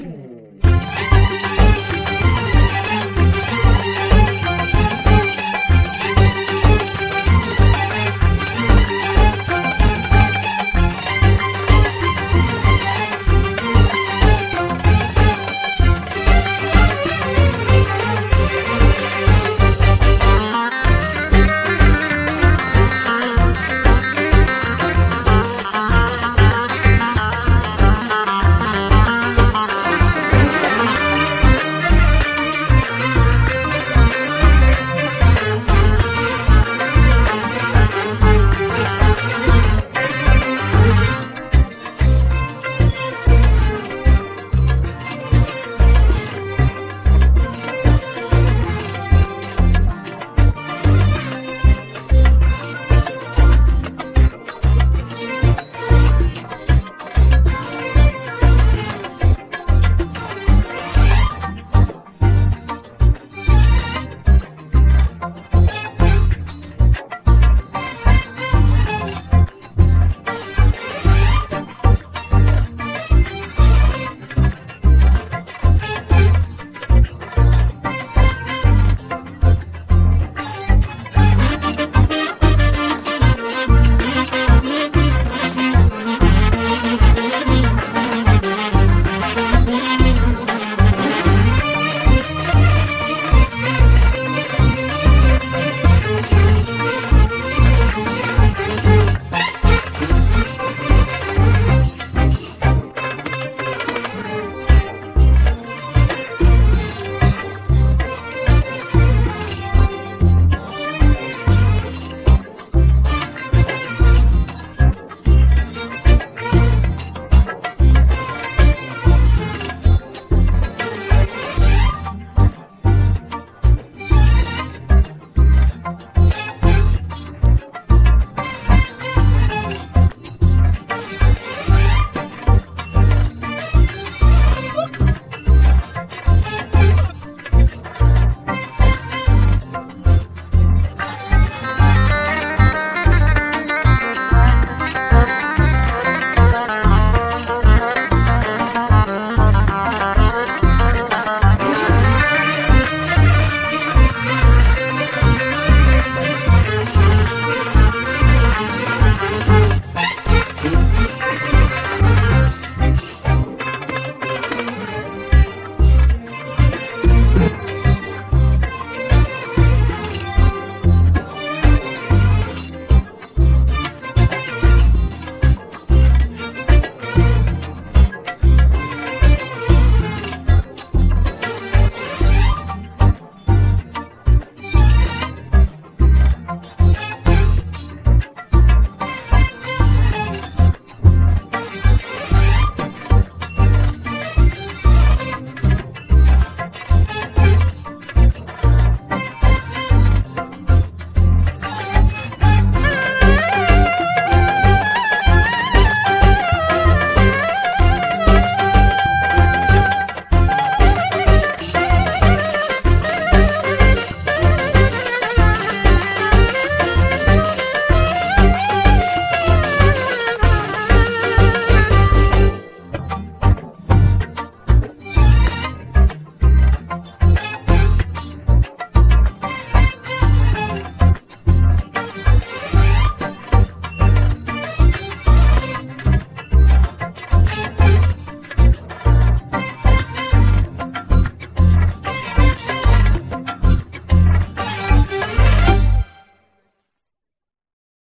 Ooh.